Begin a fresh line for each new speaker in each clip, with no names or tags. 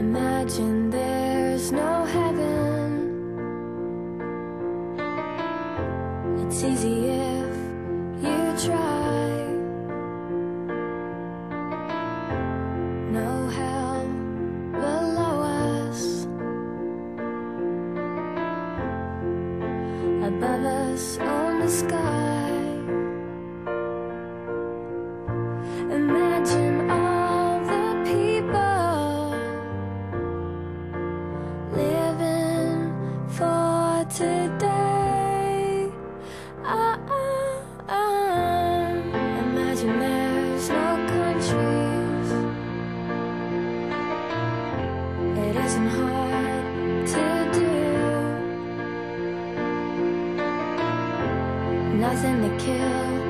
Imagine there's no heaven. It's easy if you try. No hell below us. Above us on the sky. Imagine today. Ah, ah, ah. Imagine there's no countries. It isn't hard to do. Nothing to kill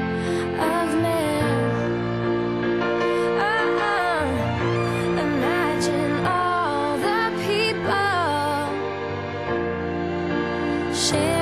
share.